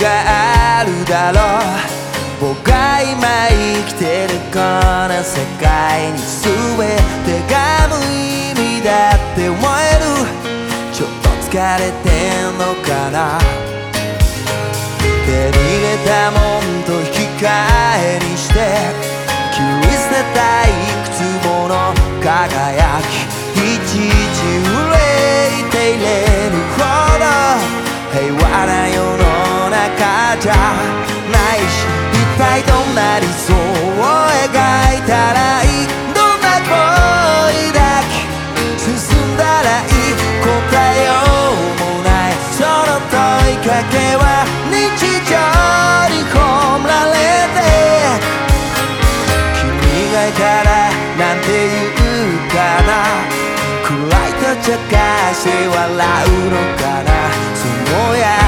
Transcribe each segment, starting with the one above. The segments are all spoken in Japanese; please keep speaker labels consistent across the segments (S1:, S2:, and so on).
S1: があるだろう僕が今生きてるこの世界に全てが無意味だって思えるちょっと疲れてんのかな。手に入れたもんと引き換えにして切り捨てたいどんな理想を描いたらいいどんな声だけ進んだらいい答えようもない。その問いかけは日常に込められて。君がいたらなんて言うかな。暗いと茶化して笑うのかな。その柔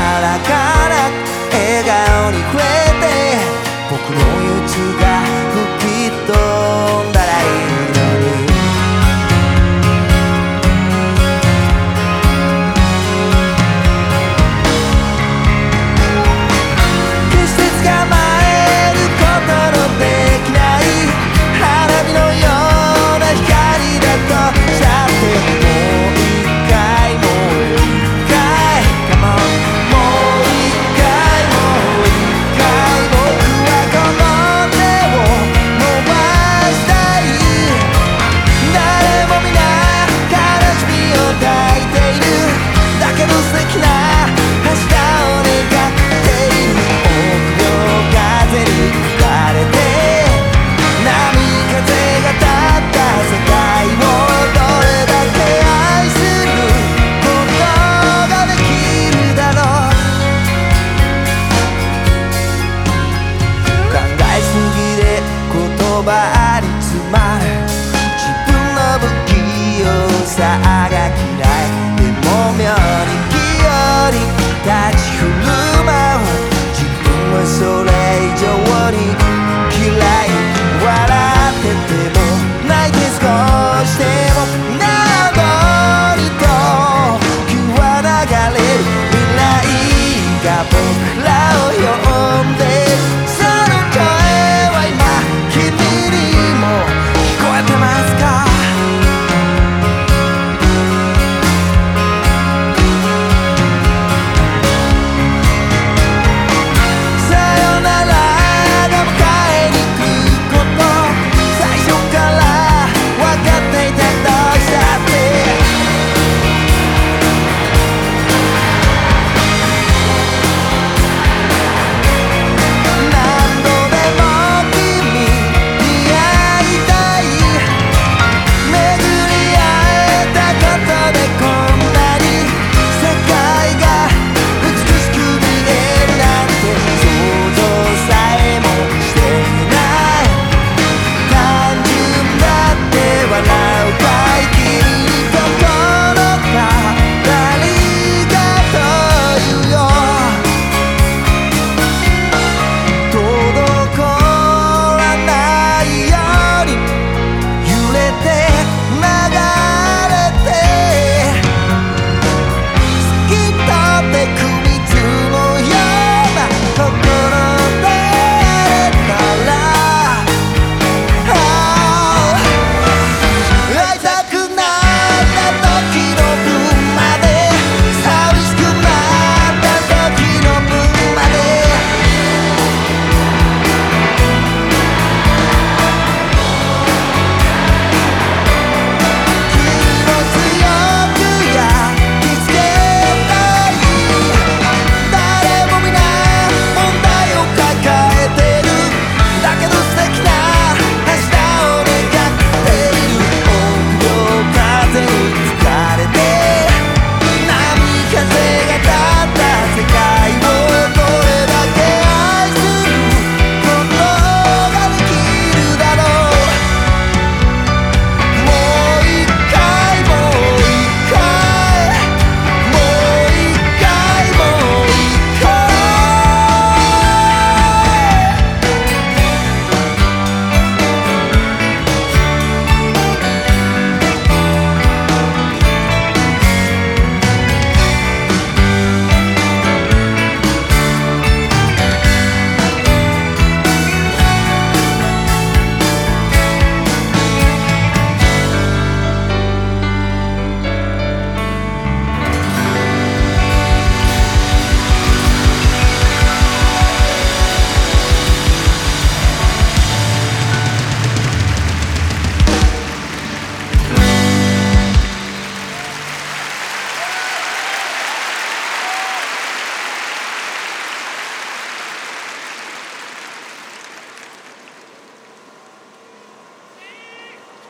S1: さが